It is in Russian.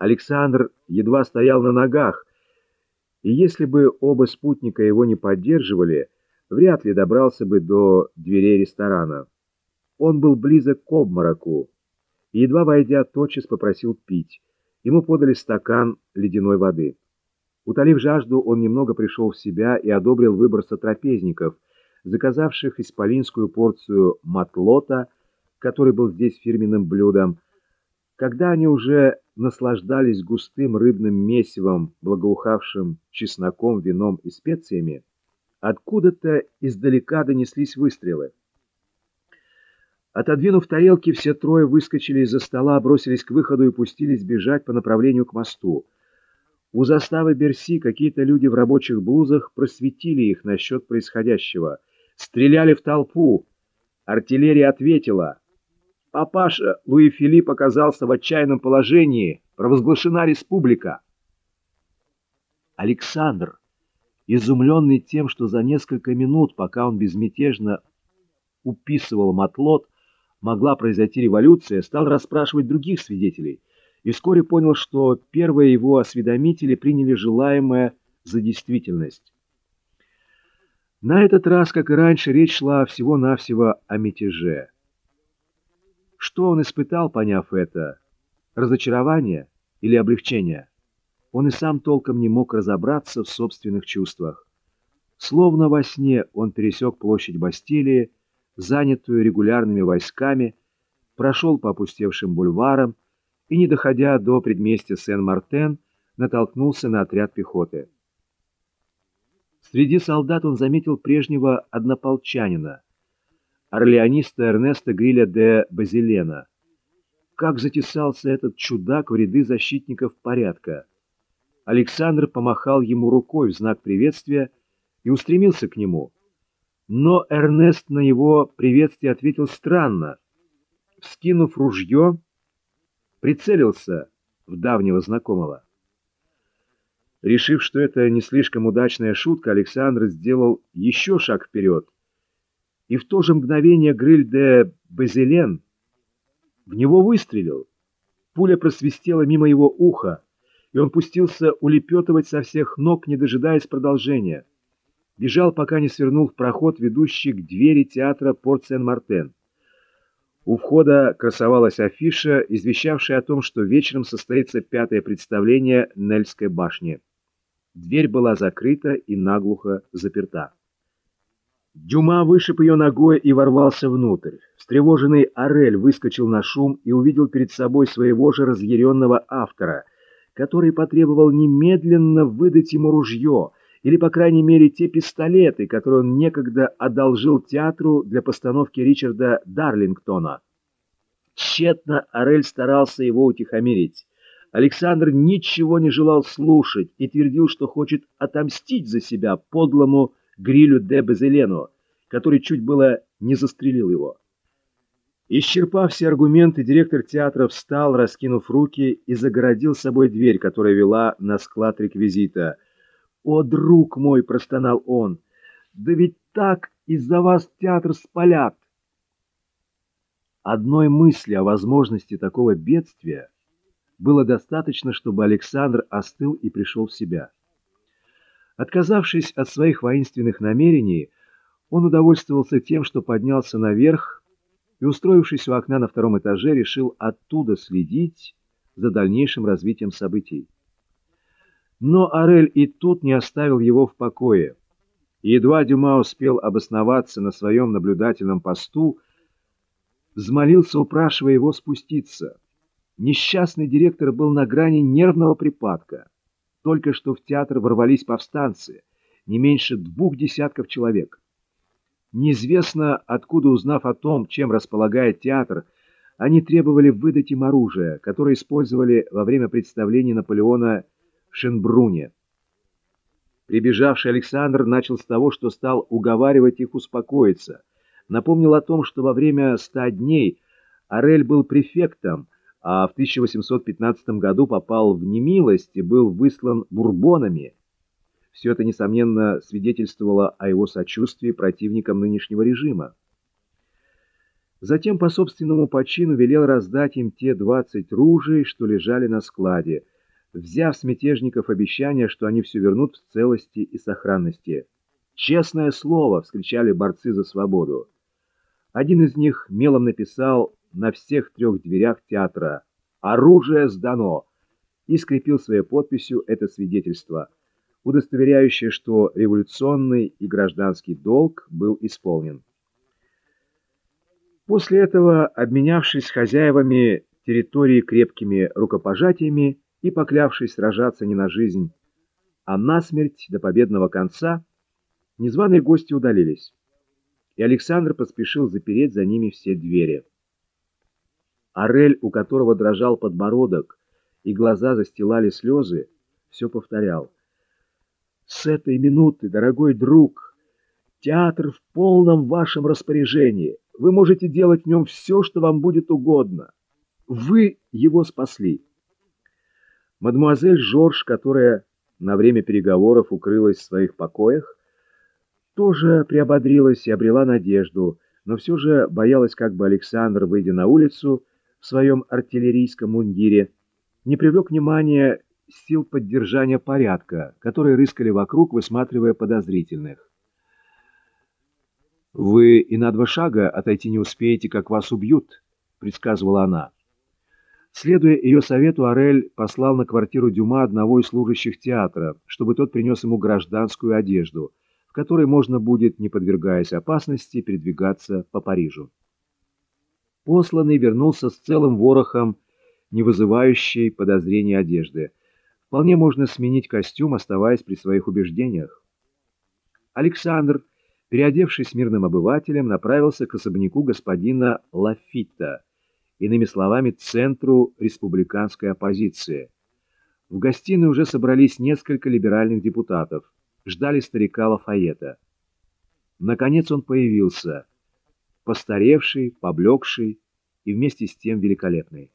Александр едва стоял на ногах, и если бы оба спутника его не поддерживали, вряд ли добрался бы до дверей ресторана. Он был близок к обмороку, и, едва войдя, тотчас попросил пить. Ему подали стакан ледяной воды. Утолив жажду, он немного пришел в себя и одобрил выбор сотрапезников, заказавших исполинскую порцию матлота, который был здесь фирменным блюдом. Когда они уже наслаждались густым рыбным месивом, благоухавшим чесноком, вином и специями, откуда-то издалека донеслись выстрелы. Отодвинув тарелки, все трое выскочили из-за стола, бросились к выходу и пустились бежать по направлению к мосту. У заставы Берси какие-то люди в рабочих блузах просветили их насчет происходящего. Стреляли в толпу. Артиллерия ответила. Папаша Луи Филипп оказался в отчаянном положении. Провозглашена республика. Александр, изумленный тем, что за несколько минут, пока он безмятежно уписывал матлот, могла произойти революция, стал расспрашивать других свидетелей и вскоре понял, что первые его осведомители приняли желаемое за действительность. На этот раз, как и раньше, речь шла всего-навсего о мятеже. Что он испытал, поняв это? Разочарование или облегчение? Он и сам толком не мог разобраться в собственных чувствах. Словно во сне он пересек площадь Бастилии, занятую регулярными войсками, прошел по опустевшим бульварам и, не доходя до предместья Сен-Мартен, натолкнулся на отряд пехоты. Среди солдат он заметил прежнего однополчанина, орлеониста Эрнеста Гриля де Базилена. Как затесался этот чудак в ряды защитников порядка! Александр помахал ему рукой в знак приветствия и устремился к нему — но Эрнест на его приветствие ответил странно. Вскинув ружье, прицелился в давнего знакомого. Решив, что это не слишком удачная шутка, Александр сделал еще шаг вперед. И в то же мгновение Гриль де Безелен в него выстрелил. Пуля просвистела мимо его уха, и он пустился улепетывать со всех ног, не дожидаясь продолжения бежал, пока не свернул в проход, ведущий к двери театра Порт-Сен-Мартен. У входа красовалась афиша, извещавшая о том, что вечером состоится пятое представление Нельской башни. Дверь была закрыта и наглухо заперта. Дюма вышиб ее ногой и ворвался внутрь. Встревоженный Орель выскочил на шум и увидел перед собой своего же разъяренного автора, который потребовал немедленно выдать ему ружье — или, по крайней мере, те пистолеты, которые он некогда одолжил театру для постановки Ричарда Дарлингтона. Тщетно Орель старался его утихомирить. Александр ничего не желал слушать и твердил, что хочет отомстить за себя подлому Грилю де Безелену, который чуть было не застрелил его. Исчерпав все аргументы, директор театра встал, раскинув руки, и загородил собой дверь, которая вела на склад реквизита — «О, друг мой!» — простонал он. «Да ведь так из-за вас театр спалят!» Одной мысли о возможности такого бедствия было достаточно, чтобы Александр остыл и пришел в себя. Отказавшись от своих воинственных намерений, он удовольствовался тем, что поднялся наверх и, устроившись у окна на втором этаже, решил оттуда следить за дальнейшим развитием событий. Но Орель и тут не оставил его в покое. едва Дюма успел обосноваться на своем наблюдательном посту, взмолился, упрашивая его спуститься. Несчастный директор был на грани нервного припадка. Только что в театр ворвались повстанцы, не меньше двух десятков человек. Неизвестно, откуда узнав о том, чем располагает театр, они требовали выдать им оружие, которое использовали во время представления Наполеона в Шенбруне. Прибежавший Александр начал с того, что стал уговаривать их успокоиться. Напомнил о том, что во время ста дней Орель был префектом, а в 1815 году попал в немилость и был выслан бурбонами. Все это, несомненно, свидетельствовало о его сочувствии противникам нынешнего режима. Затем по собственному почину велел раздать им те двадцать ружей, что лежали на складе, взяв с мятежников обещание, что они все вернут в целости и сохранности. «Честное слово!» — вскричали борцы за свободу. Один из них мелом написал на всех трех дверях театра «Оружие сдано!» и скрепил своей подписью это свидетельство, удостоверяющее, что революционный и гражданский долг был исполнен. После этого, обменявшись с хозяевами территории крепкими рукопожатиями и поклявшись сражаться не на жизнь, а на смерть до победного конца, незваные гости удалились, и Александр поспешил запереть за ними все двери. Орель, у которого дрожал подбородок и глаза застилали слезы, все повторял. «С этой минуты, дорогой друг, театр в полном вашем распоряжении». Вы можете делать в нем все, что вам будет угодно. Вы его спасли. Мадемуазель Жорж, которая на время переговоров укрылась в своих покоях, тоже приободрилась и обрела надежду, но все же боялась, как бы Александр, выйдя на улицу в своем артиллерийском мундире, не привлек внимания сил поддержания порядка, которые рыскали вокруг, высматривая подозрительных. «Вы и на два шага отойти не успеете, как вас убьют», — предсказывала она. Следуя ее совету, Орель послал на квартиру Дюма одного из служащих театра, чтобы тот принес ему гражданскую одежду, в которой можно будет, не подвергаясь опасности, передвигаться по Парижу. Посланный вернулся с целым ворохом, не вызывающей подозрений одежды. Вполне можно сменить костюм, оставаясь при своих убеждениях. Александр переодевшись мирным обывателем, направился к особняку господина Лафита, иными словами, центру республиканской оппозиции. В гостиной уже собрались несколько либеральных депутатов, ждали старика Лафайета. Наконец он появился, постаревший, поблекший и вместе с тем великолепный.